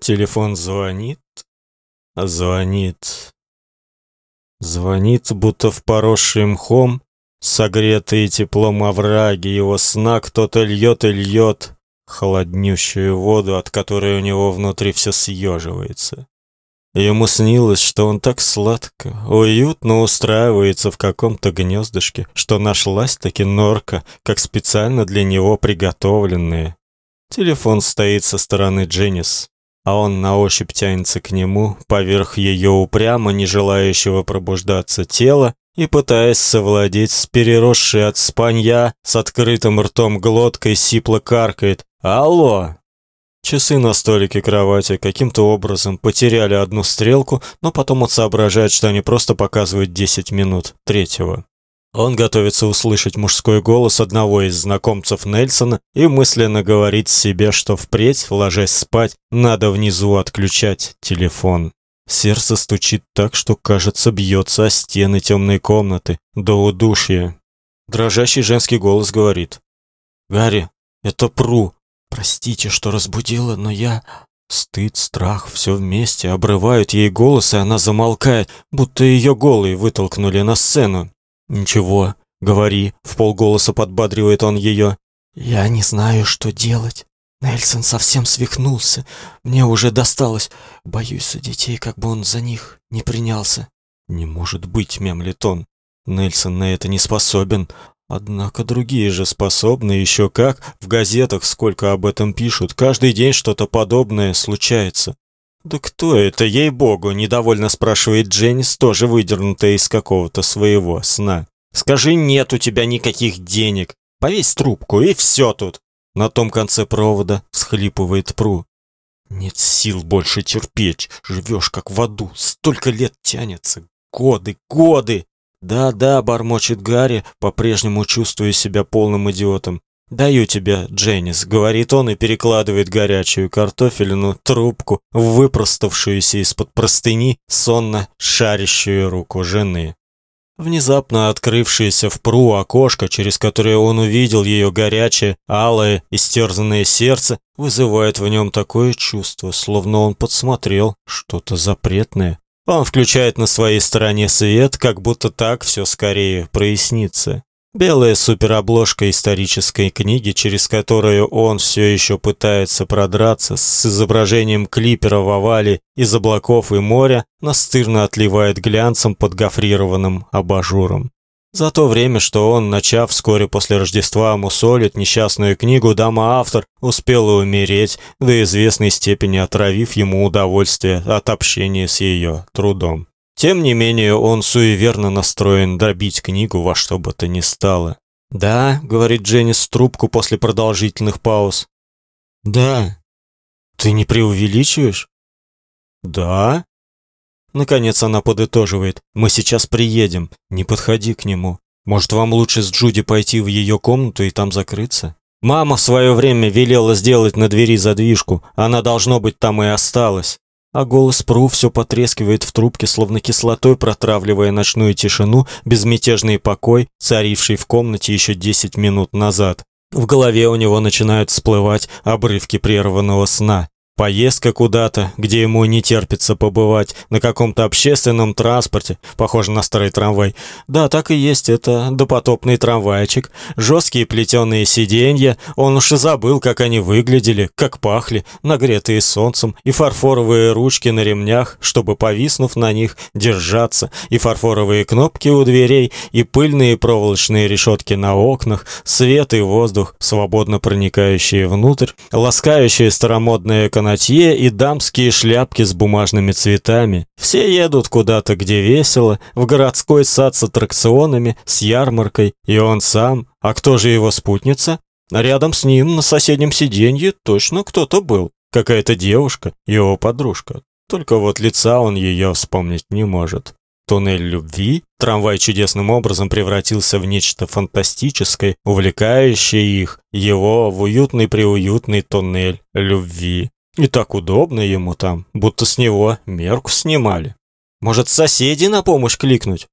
Телефон звонит, звонит, звонит, будто в поросший мхом, согретые теплом овраги его сна кто-то льет и льет холоднющую воду, от которой у него внутри все съеживается. Ему снилось, что он так сладко, уютно устраивается в каком-то гнездышке, что нашлась-таки норка, как специально для него приготовленная. Телефон стоит со стороны Дженнис, а он на ощупь тянется к нему, поверх ее упрямо не желающего пробуждаться тела и пытаясь совладеть с переросшей от спанья, с открытым ртом глоткой сипло каркает «Алло!». Часы на столике кровати каким-то образом потеряли одну стрелку, но потом он соображает, что они просто показывают 10 минут третьего. Он готовится услышать мужской голос одного из знакомцев Нельсона и мысленно говорит себе, что впредь, ложась спать, надо внизу отключать телефон. Сердце стучит так, что, кажется, бьется о стены темной комнаты до удушья. Дрожащий женский голос говорит: "Гарри, это Пру. Простите, что разбудила, но я Стыд, страх, все вместе обрывают ей голос, и она замолкает, будто ее голой вытолкнули на сцену. Ничего, говори, в полголоса подбадривает он ее. Я не знаю, что делать. Нельсон совсем свихнулся. Мне уже досталось. Боюсь за детей, как бы он за них не принялся. Не может быть, мемлит он. Нельсон на это не способен. Однако другие же способны еще как, в газетах сколько об этом пишут, каждый день что-то подобное случается. Да кто это, ей-богу, недовольно спрашивает Дженнис, тоже выдернутая из какого-то своего сна. Скажи, нет у тебя никаких денег. Повесь трубку и все тут. На том конце провода всхлипывает Пру. Нет сил больше терпеть, живешь как в аду, столько лет тянется, годы, годы. «Да-да», — бормочет Гарри, по-прежнему чувствуя себя полным идиотом. «Даю тебе, Дженнис», — говорит он и перекладывает горячую картофелину трубку в выпроставшуюся из-под простыни сонно шарящую руку жены. Внезапно открывшееся в пру окошко, через которое он увидел ее горячее, алое, истерзанное сердце, вызывает в нем такое чувство, словно он подсмотрел что-то запретное. Он включает на своей стороне свет, как будто так все скорее прояснится. Белая суперобложка исторической книги, через которую он все еще пытается продраться, с изображением клипера в овале из облаков и моря, настырно отливает глянцем под гофрированным абажуром. За то время, что он, начав вскоре после Рождества мусолить несчастную книгу, дама-автор успела умереть, до известной степени отравив ему удовольствие от общения с ее трудом. Тем не менее, он суеверно настроен добить книгу во что бы то ни стало. «Да», — говорит Дженнис трубку после продолжительных пауз. «Да». «Ты не преувеличиваешь?» «Да». Наконец она подытоживает. «Мы сейчас приедем. Не подходи к нему. Может, вам лучше с Джуди пойти в ее комнату и там закрыться?» Мама в свое время велела сделать на двери задвижку. Она, должно быть, там и осталась. А голос Пру все потрескивает в трубке, словно кислотой протравливая ночную тишину, безмятежный покой, царивший в комнате еще десять минут назад. В голове у него начинают всплывать обрывки прерванного сна. Поездка куда-то, где ему не терпится побывать, на каком-то общественном транспорте, похоже на старый трамвай. Да, так и есть, это допотопный трамвайчик. Жесткие плетеные сиденья, он уж и забыл, как они выглядели, как пахли, нагретые солнцем, и фарфоровые ручки на ремнях, чтобы, повиснув на них, держаться, и фарфоровые кнопки у дверей, и пыльные проволочные решетки на окнах, свет и воздух, свободно проникающие внутрь, ласкающие старомодные каналы, канатье и дамские шляпки с бумажными цветами. Все едут куда-то, где весело, в городской сад с аттракционами, с ярмаркой, и он сам. А кто же его спутница? Рядом с ним на соседнем сиденье точно кто-то был. Какая-то девушка, его подружка. Только вот лица он ее вспомнить не может. Туннель любви, трамвай чудесным образом превратился в нечто фантастическое, увлекающее их, его в уютный-преуютный туннель любви. И так удобно ему там, будто с него мерку снимали. Может, соседи на помощь кликнуть?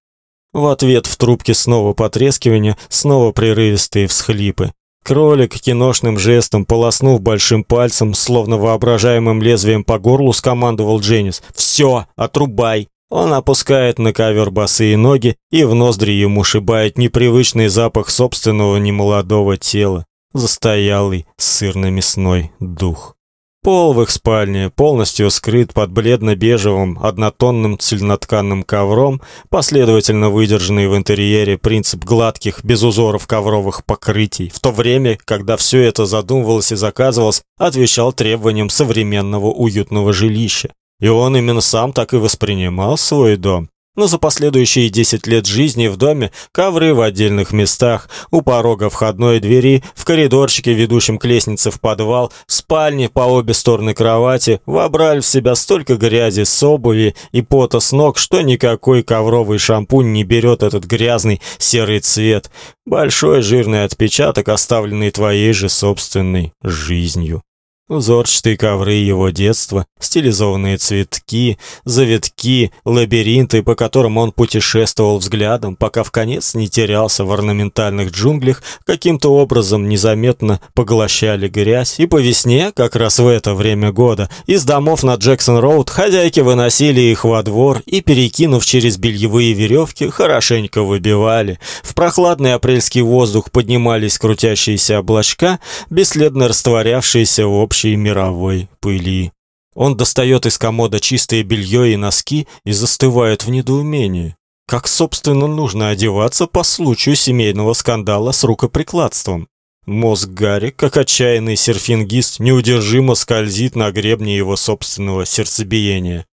В ответ в трубке снова потрескивание, снова прерывистые всхлипы. Кролик киношным жестом, полоснув большим пальцем, словно воображаемым лезвием по горлу, скомандовал Дженнис. «Все, отрубай!» Он опускает на ковер босые ноги, и в ноздри ему шибает непривычный запах собственного немолодого тела, застоялый сырно-мясной дух. Пол в их спальне полностью скрыт под бледно-бежевым однотонным цельнотканным ковром, последовательно выдержанный в интерьере принцип гладких, без узоров ковровых покрытий, в то время, когда все это задумывалось и заказывалось, отвечал требованиям современного уютного жилища. И он именно сам так и воспринимал свой дом но за последующие 10 лет жизни в доме ковры в отдельных местах, у порога входной двери, в коридорчике, ведущем к лестнице в подвал, спальни по обе стороны кровати вобрали в себя столько грязи с обуви и пота с ног, что никакой ковровый шампунь не берет этот грязный серый цвет. Большой жирный отпечаток, оставленный твоей же собственной жизнью. Узорчатые ковры его детства, стилизованные цветки, завитки, лабиринты, по которым он путешествовал взглядом, пока в конец не терялся в орнаментальных джунглях, каким-то образом незаметно поглощали грязь, и по весне, как раз в это время года, из домов на Джексон-Роуд хозяйки выносили их во двор и, перекинув через бельевые веревки, хорошенько выбивали. В прохладный апрельский воздух поднимались крутящиеся облачка, бесследно растворявшиеся в общей мировой пыли. Он достает из комода чистое белье и носки и застывает в недоумении. Как, собственно, нужно одеваться по случаю семейного скандала с рукоприкладством? Мозг Гарри, как отчаянный серфингист, неудержимо скользит на гребне его собственного сердцебиения.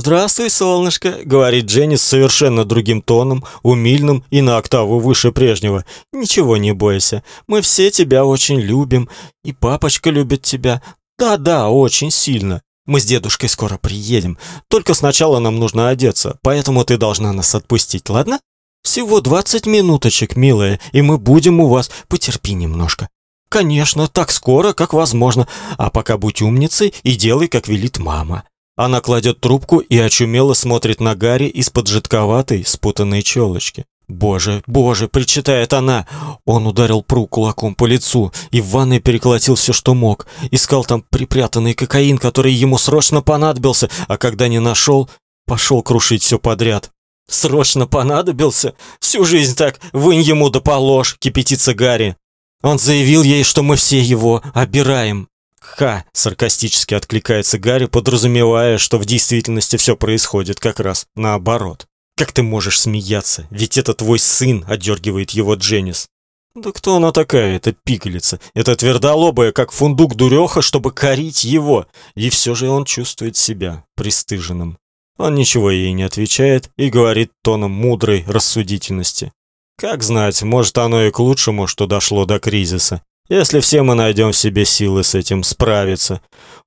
«Здравствуй, солнышко», — говорит Дженни совершенно другим тоном, умильным и на октаву выше прежнего. «Ничего не бойся, мы все тебя очень любим, и папочка любит тебя. Да-да, очень сильно. Мы с дедушкой скоро приедем, только сначала нам нужно одеться, поэтому ты должна нас отпустить, ладно? Всего двадцать минуточек, милая, и мы будем у вас. Потерпи немножко». «Конечно, так скоро, как возможно, а пока будь умницей и делай, как велит мама». Она кладет трубку и очумело смотрит на Гарри из-под жидковатой, спутанной челочки. «Боже, боже!» — причитает она. Он ударил Пру кулаком по лицу и в ванной переколотил все, что мог. Искал там припрятанный кокаин, который ему срочно понадобился, а когда не нашел, пошел крушить все подряд. «Срочно понадобился? Всю жизнь так, вынь ему да положь!» — кипятится Гарри. Он заявил ей, что мы все его обираем. «Ха!» — саркастически откликается Гарри, подразумевая, что в действительности все происходит как раз наоборот. «Как ты можешь смеяться? Ведь это твой сын!» — отдергивает его Дженнис. «Да кто она такая, эта пигалица? Это твердолобая, как фундук дуреха, чтобы корить его!» И все же он чувствует себя пристыженным. Он ничего ей не отвечает и говорит тоном мудрой рассудительности. Как знать, может оно и к лучшему, что дошло до кризиса если все мы найдем в себе силы с этим справиться.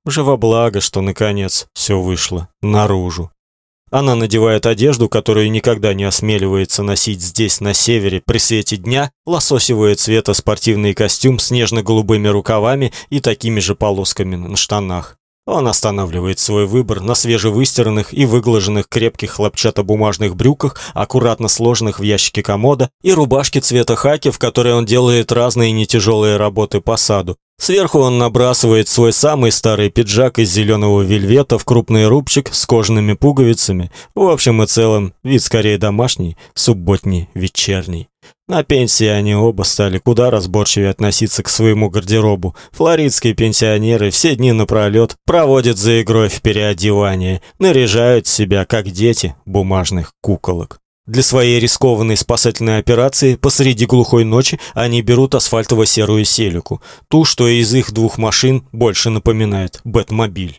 Уже во благо, что наконец все вышло наружу. Она надевает одежду, которую никогда не осмеливается носить здесь, на севере, при свете дня, лососевого цвета спортивный костюм с нежно-голубыми рукавами и такими же полосками на штанах. Он останавливает свой выбор на свежевыстиранных и выглаженных крепких хлопчатобумажных брюках, аккуратно сложенных в ящике комода, и рубашке цвета хаки, в которой он делает разные нетяжелые работы по саду. Сверху он набрасывает свой самый старый пиджак из зеленого вельвета в крупный рубчик с кожаными пуговицами. В общем и целом, вид скорее домашний, субботний, вечерний. На пенсии они оба стали куда разборчивее относиться к своему гардеробу. Флоридские пенсионеры все дни напролет проводят за игрой в переодевание, наряжают себя, как дети, бумажных куколок. Для своей рискованной спасательной операции посреди глухой ночи они берут асфальтово-серую селику, ту, что из их двух машин больше напоминает Бэтмобиль.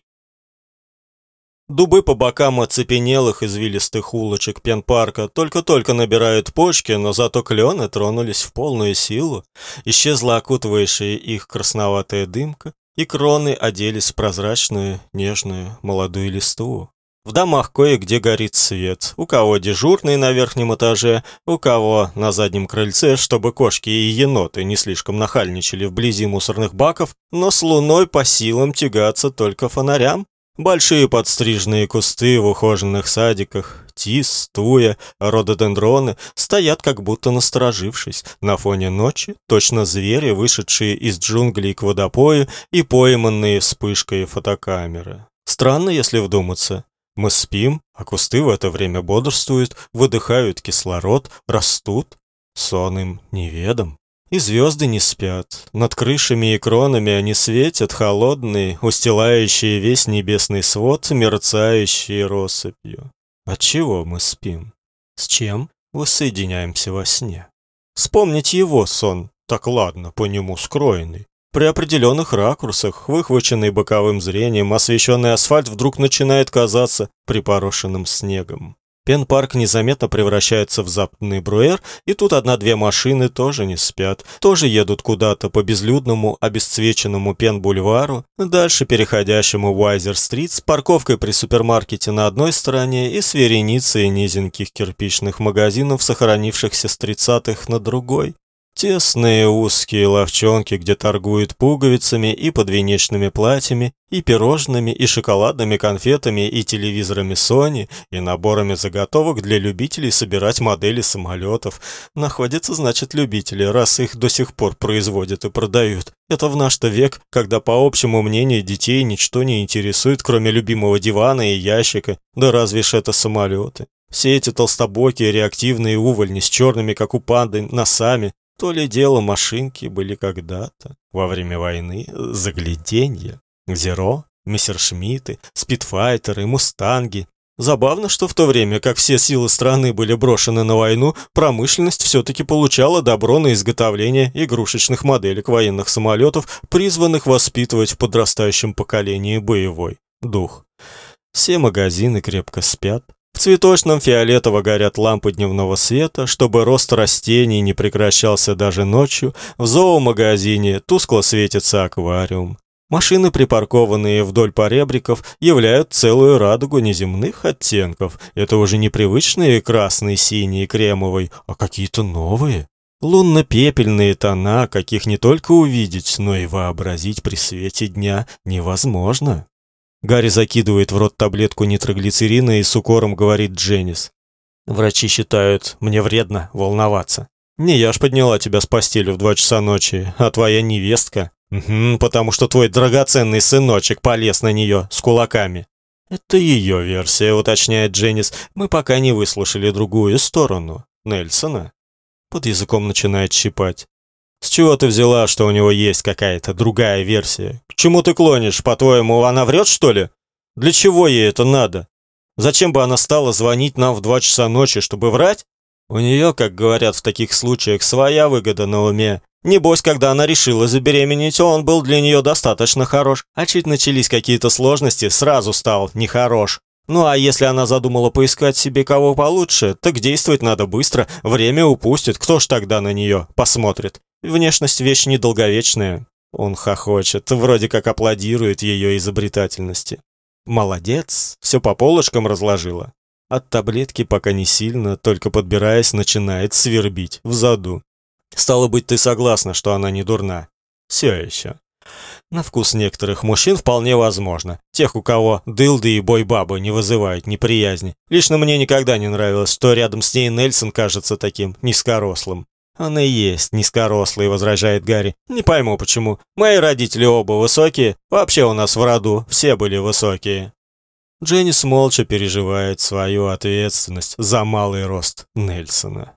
Дубы по бокам оцепенелых извилистых улочек пенпарка только-только набирают почки, но зато клены тронулись в полную силу. Исчезла окутывающая их красноватая дымка, и кроны оделись в прозрачную, нежную, молодую листву. В домах кое-где горит свет. У кого дежурный на верхнем этаже, у кого на заднем крыльце, чтобы кошки и еноты не слишком нахальничали вблизи мусорных баков, но с луной по силам тягаться только фонарям. Большие подстриженные кусты в ухоженных садиках, тис, туя, рододендроны стоят как будто насторожившись. На фоне ночи точно звери, вышедшие из джунглей к водопою и пойманные вспышкой фотокамеры. Странно, если вдуматься. Мы спим, а кусты в это время бодрствуют, выдыхают кислород, растут. Сон им неведом. И звезды не спят. Над крышами и кронами они светят, холодные, устилающие весь небесный свод, мерцающие россыпью. От чего мы спим? С чем воссоединяемся во сне? Вспомнить его сон, так ладно, по нему скроенный. При определенных ракурсах, выхваченный боковым зрением, освещенный асфальт вдруг начинает казаться припорошенным снегом. Пен-парк незаметно превращается в западный Бруэр, и тут одна-две машины тоже не спят, тоже едут куда-то по безлюдному, обесцвеченному Пен-бульвару, дальше переходящему Уайзер-стрит с парковкой при супермаркете на одной стороне и с вереницей низеньких кирпичных магазинов, сохранившихся с тридцатых на другой. Тесные узкие ловчонки, где торгуют пуговицами и подвенечными платьями, и пирожными, и шоколадными конфетами, и телевизорами Sony, и наборами заготовок для любителей собирать модели самолетов. Находятся, значит, любители, раз их до сих пор производят и продают. Это в наш-то век, когда, по общему мнению, детей ничто не интересует, кроме любимого дивана и ящика. Да разве ж это самолеты? Все эти толстобокие реактивные увольни с черными, как у панды, носами, то ли дело машинки были когда-то, во время войны, загляденье. Зеро, мессершмитты, спидфайтеры, мустанги. Забавно, что в то время, как все силы страны были брошены на войну, промышленность все-таки получала добро на изготовление игрушечных моделек военных самолетов, призванных воспитывать в подрастающем поколении боевой дух. Все магазины крепко спят, в цветочном фиолетово горят лампы дневного света, чтобы рост растений не прекращался даже ночью. В зоомагазине тускло светится аквариум. Машины, припаркованные вдоль поребриков, являют целую радугу неземных оттенков. Это уже не привычные красный, синий, кремовый, а какие-то новые. Лунно-пепельные тона, каких не только увидеть, но и вообразить при свете дня невозможно. Гарри закидывает в рот таблетку нитроглицерина и с укором говорит Дженнис. Врачи считают, мне вредно волноваться. Не я ж подняла тебя с постели в два часа ночи, а твоя невестка. Угу, потому что твой драгоценный сыночек полез на нее с кулаками. Это ее версия, уточняет Дженнис. Мы пока не выслушали другую сторону. Нельсона. Под языком начинает щипать. С чего ты взяла, что у него есть какая-то другая версия? К чему ты клонишь? По-твоему, она врет, что ли? Для чего ей это надо? Зачем бы она стала звонить нам в два часа ночи, чтобы врать? У нее, как говорят в таких случаях, своя выгода на уме. Небось, когда она решила забеременеть, он был для нее достаточно хорош. А чуть начались какие-то сложности, сразу стал нехорош. Ну а если она задумала поискать себе кого получше, так действовать надо быстро, время упустит, кто ж тогда на нее посмотрит? Внешность вещь недолговечная. Он хохочет, вроде как аплодирует ее изобретательности. Молодец, все по полочкам разложила. От таблетки пока не сильно, только подбираясь, начинает свербить в заду. Стало быть, ты согласна, что она не дурна? Все еще. На вкус некоторых мужчин вполне возможно. Тех, у кого дылды и бой-бабы не вызывают неприязни. Лично мне никогда не нравилось, что рядом с ней Нельсон кажется таким низкорослым. «Он и есть низкорослый», — возражает Гарри. «Не пойму, почему. Мои родители оба высокие. Вообще у нас в роду все были высокие». Дженнис молча переживает свою ответственность за малый рост Нельсона.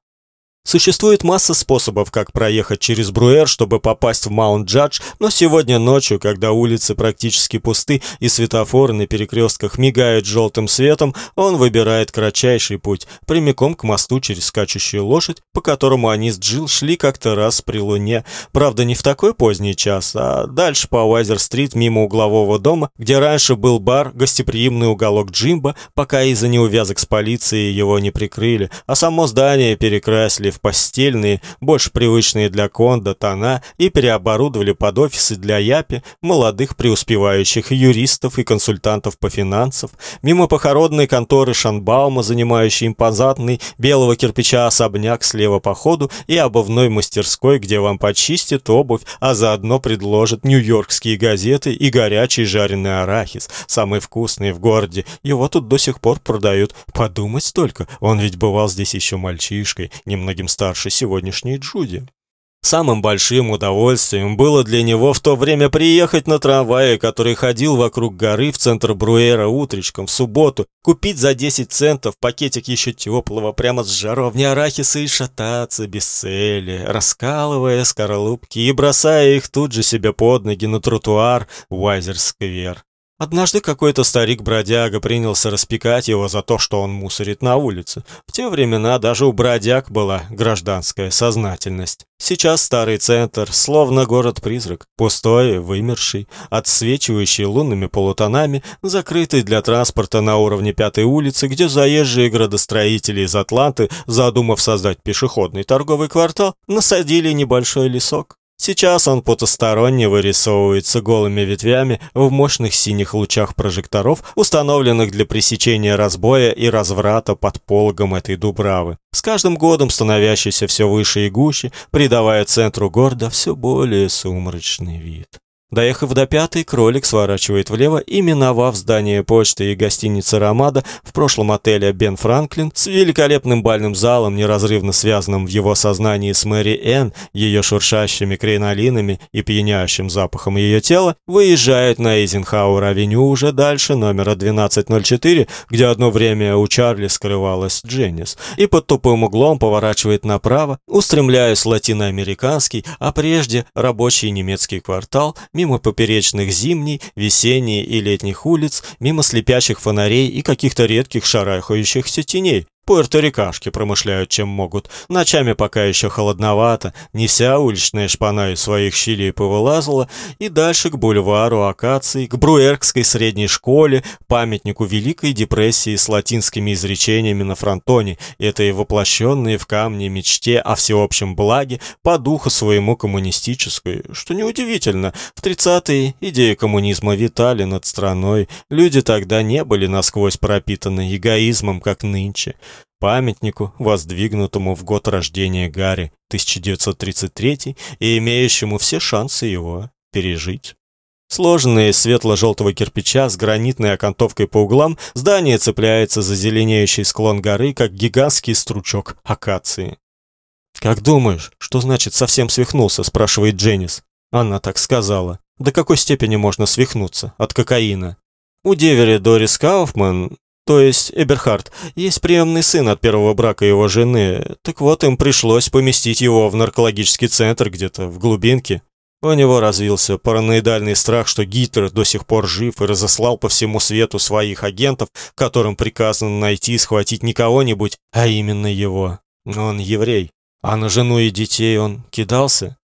Существует масса способов, как проехать через Бруэр, чтобы попасть в Маунт-Джадж, но сегодня ночью, когда улицы практически пусты и светофоры на перекрестках мигают желтым светом, он выбирает кратчайший путь, прямиком к мосту через скачущую лошадь, по которому они с Джилл шли как-то раз при луне. Правда, не в такой поздний час, а дальше по Уайзер-стрит мимо углового дома, где раньше был бар, гостеприимный уголок Джимба, пока из-за неувязок с полицией его не прикрыли, а само здание перекрасили в постельные, больше привычные для Конда, тона и переоборудовали под офисы для Япи молодых преуспевающих юристов и консультантов по финансам, мимо похоронной конторы Шанбаума, занимающей импозантный белого кирпича особняк слева по ходу и обувной мастерской, где вам почистят обувь, а заодно предложат нью-йоркские газеты и горячий жареный арахис, самый вкусный в городе. Его тут до сих пор продают. Подумать только, он ведь бывал здесь еще мальчишкой, немногим старше сегодняшней Джуди. Самым большим удовольствием было для него в то время приехать на трамвае, который ходил вокруг горы в центр Бруэра утречком в субботу, купить за 10 центов пакетик еще теплого прямо с жаровни арахиса и шататься без цели, раскалывая скорлупки и бросая их тут же себе под ноги на тротуар Уайзер-сквер. Однажды какой-то старик-бродяга принялся распекать его за то, что он мусорит на улице. В те времена даже у бродяг была гражданская сознательность. Сейчас старый центр, словно город-призрак, пустой, вымерший, отсвечивающий лунными полутонами, закрытый для транспорта на уровне Пятой улицы, где заезжие градостроители из Атланты, задумав создать пешеходный торговый квартал, насадили небольшой лесок. Сейчас он потусторонне вырисовывается голыми ветвями в мощных синих лучах прожекторов, установленных для пресечения разбоя и разврата под пологом этой дубравы, с каждым годом становящийся все выше и гуще, придавая центру города все более сумрачный вид. Доехав до пятой, кролик сворачивает влево и, миновав здание почты и гостиницы «Ромада», в прошлом отеле «Бен Франклин», с великолепным бальным залом, неразрывно связанным в его сознании с Мэри Энн, ее шуршащими кринолинами и пьянящим запахом ее тела, выезжает на Эйзенхауэр-авеню уже дальше номера 1204, где одно время у Чарли скрывалась Дженнис, и под тупым углом поворачивает направо, устремляясь в латиноамериканский, а прежде рабочий немецкий квартал, мимо поперечных зимней, весенней и летних улиц, мимо слепящих фонарей и каких-то редких шарахающихся теней, Пуэрторикашки промышляют чем могут. Ночами пока еще холодновато, не вся уличная шпана из своих щелей повылазила, и дальше к бульвару Акаций, к Бруэркской средней школе, памятнику Великой депрессии с латинскими изречениями на фронтоне, этой воплощенные в камне мечте о всеобщем благе по духу своему коммунистической, что неудивительно, в 30-е идеи коммунизма витали над страной, люди тогда не были насквозь пропитаны эгоизмом, как нынче памятнику, воздвигнутому в год рождения Гарри, 1933, и имеющему все шансы его пережить. Сложенное из светло-желтого кирпича с гранитной окантовкой по углам, здание цепляется за зеленеющий склон горы, как гигантский стручок акации. «Как думаешь, что значит совсем свихнулся?» – спрашивает Дженнис. Она так сказала. До какой степени можно свихнуться? От кокаина? У девери Дорис Кауфман то есть Эберхард, есть приемный сын от первого брака его жены. Так вот, им пришлось поместить его в наркологический центр где-то в глубинке. У него развился параноидальный страх, что Гитлер до сих пор жив и разослал по всему свету своих агентов, которым приказано найти и схватить не кого-нибудь, а именно его. Он еврей. А на жену и детей он кидался?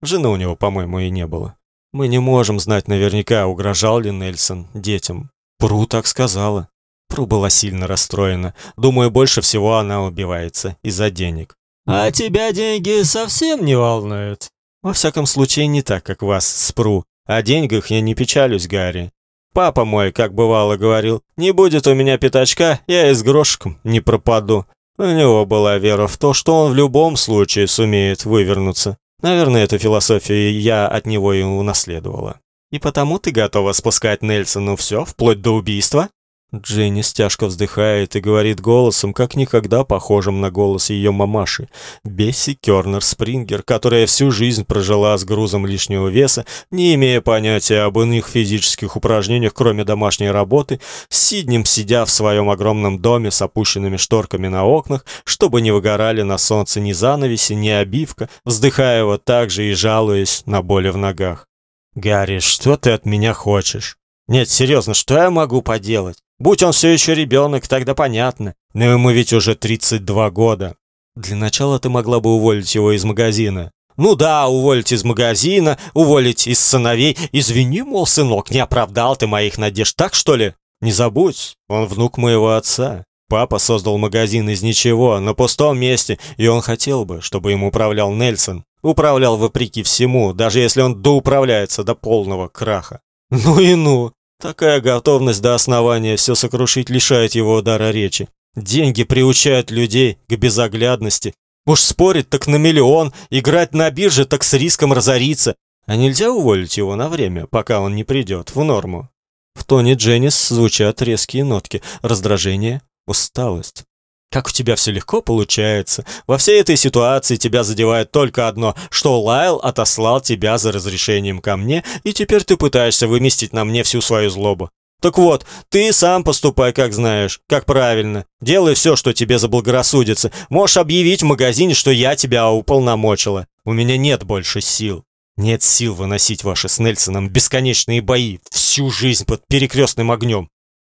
Жены у него, по-моему, и не было. Мы не можем знать наверняка, угрожал ли Нельсон детям. Пру так сказала. Пру была сильно расстроена. Думаю, больше всего она убивается из-за денег. «А тебя деньги совсем не волнуют?» «Во всяком случае, не так, как вас с Пру. О деньгах я не печалюсь, Гарри. Папа мой, как бывало, говорил, не будет у меня пятачка, я и с грошиком не пропаду. У него была вера в то, что он в любом случае сумеет вывернуться. Наверное, эту философию я от него и унаследовала. И потому ты готова спускать Нельсону все, вплоть до убийства? Дженнис тяжко вздыхает и говорит голосом, как никогда похожим на голос ее мамаши. Бесси Кёрнер Спрингер, которая всю жизнь прожила с грузом лишнего веса, не имея понятия об иных физических упражнениях, кроме домашней работы, Сиднем сидя в своем огромном доме с опущенными шторками на окнах, чтобы не выгорали на солнце ни занавеси, ни обивка, вздыхая вот так же и жалуясь на боли в ногах. «Гарри, что ты от меня хочешь?» «Нет, серьезно, что я могу поделать? Будь он все еще ребенок, тогда понятно. Но ему ведь уже 32 года. Для начала ты могла бы уволить его из магазина. Ну да, уволить из магазина, уволить из сыновей. Извини, мол, сынок, не оправдал ты моих надежд, так что ли? Не забудь, он внук моего отца. Папа создал магазин из ничего, на пустом месте, и он хотел бы, чтобы им управлял Нельсон. Управлял вопреки всему, даже если он доуправляется до полного краха. Ну и ну! Такая готовность до основания все сокрушить лишает его дара речи. Деньги приучают людей к безоглядности. Уж спорить так на миллион, играть на бирже так с риском разориться. А нельзя уволить его на время, пока он не придет в норму. В тоне Дженнис звучат резкие нотки раздражение, усталость. Как у тебя все легко получается. Во всей этой ситуации тебя задевает только одно, что Лайл отослал тебя за разрешением ко мне, и теперь ты пытаешься выместить на мне всю свою злобу. Так вот, ты сам поступай, как знаешь, как правильно. Делай все, что тебе заблагорассудится. Можешь объявить в магазине, что я тебя уполномочила. У меня нет больше сил. Нет сил выносить ваши с Нельсоном бесконечные бои всю жизнь под перекрестным огнем.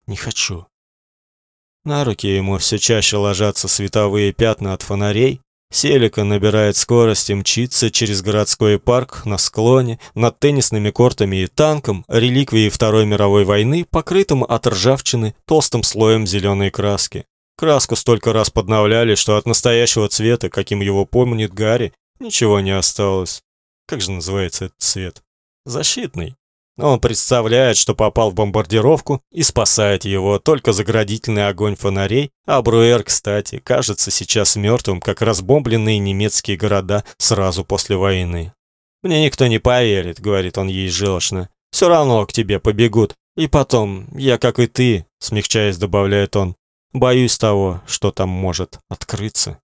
Не хочу. На руки ему все чаще ложатся световые пятна от фонарей. Селика набирает скорость и мчится через городской парк на склоне, над теннисными кортами и танком, реликвией Второй мировой войны, покрытым от ржавчины толстым слоем зеленой краски. Краску столько раз подновляли, что от настоящего цвета, каким его помнит Гарри, ничего не осталось. Как же называется этот цвет? Защитный. Он представляет, что попал в бомбардировку и спасает его только заградительный огонь фонарей, а Бруэр, кстати, кажется сейчас мертвым, как разбомбленные немецкие города сразу после войны. «Мне никто не поверит», — говорит он ей желчно. «Все равно к тебе побегут. И потом, я, как и ты», — смягчаясь, добавляет он, «боюсь того, что там может открыться».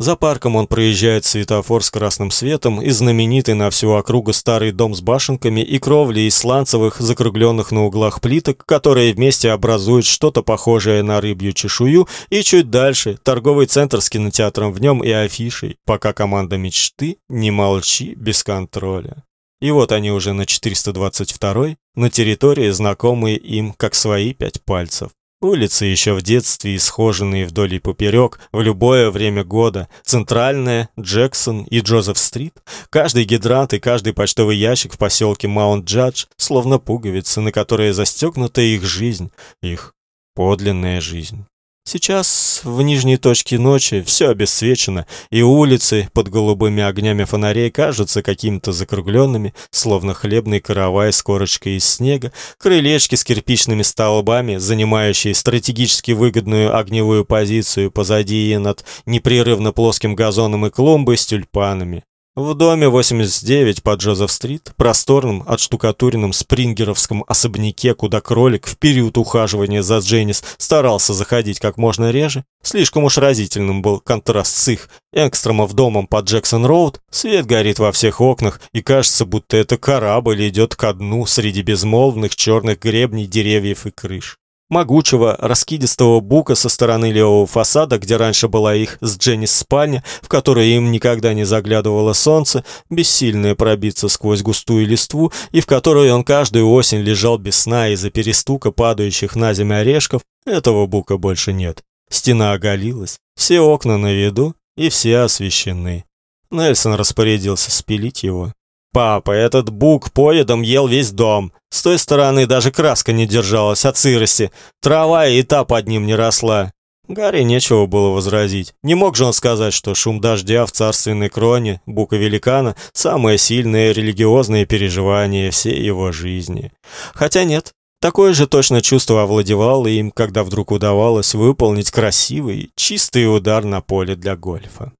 За парком он проезжает светофор с красным светом и знаменитый на всю округу старый дом с башенками и кровлей из сланцевых, закругленных на углах плиток, которые вместе образуют что-то похожее на рыбью чешую, и чуть дальше торговый центр с кинотеатром в нем и афишей, пока команда мечты не молчи без контроля. И вот они уже на 422-й, на территории, знакомые им как свои пять пальцев. Улицы еще в детстве исхоженные вдоль и поперек, в любое время года. Центральная, Джексон и Джозеф-стрит. Каждый гидрант и каждый почтовый ящик в поселке Маунт-Джадж, словно пуговицы, на которые застегнута их жизнь, их подлинная жизнь. Сейчас в нижней точке ночи все обесцвечено, и улицы под голубыми огнями фонарей кажутся какими-то закругленными, словно хлебный каравай с корочкой из снега, крылечки с кирпичными столбами, занимающие стратегически выгодную огневую позицию позади и над непрерывно плоским газоном и клумбой с тюльпанами. В доме 89 по Джозеф-стрит, просторном, отштукатуренном спрингеровском особняке, куда кролик в период ухаживания за Дженнис старался заходить как можно реже, слишком уж разительным был контраст с их Энгстромов домом по Джексон-роуд, свет горит во всех окнах, и кажется, будто это корабль идет ко дну среди безмолвных черных гребней деревьев и крыш могучего, раскидистого бука со стороны левого фасада, где раньше была их с Дженнис спальня, в которой им никогда не заглядывало солнце, бессильное пробиться сквозь густую листву, и в которой он каждую осень лежал без сна из-за перестука падающих на землю орешков, этого бука больше нет. Стена оголилась, все окна на виду и все освещены. Нельсон распорядился спилить его. «Папа, этот бук поедом ел весь дом. С той стороны даже краска не держалась от сырости. Трава и та под ним не росла». Гарри нечего было возразить. Не мог же он сказать, что шум дождя в царственной кроне бука великана – самое сильное религиозное переживание всей его жизни. Хотя нет, Такое же точно чувство овладевало им, когда вдруг удавалось выполнить красивый, чистый удар на поле для гольфа.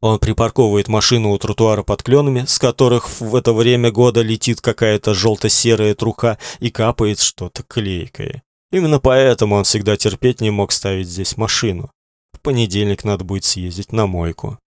Он припарковывает машину у тротуара под кленами, с которых в это время года летит какая-то желто-серая труха и капает что-то клейкое. Именно поэтому он всегда терпеть не мог ставить здесь машину. В понедельник надо будет съездить на мойку.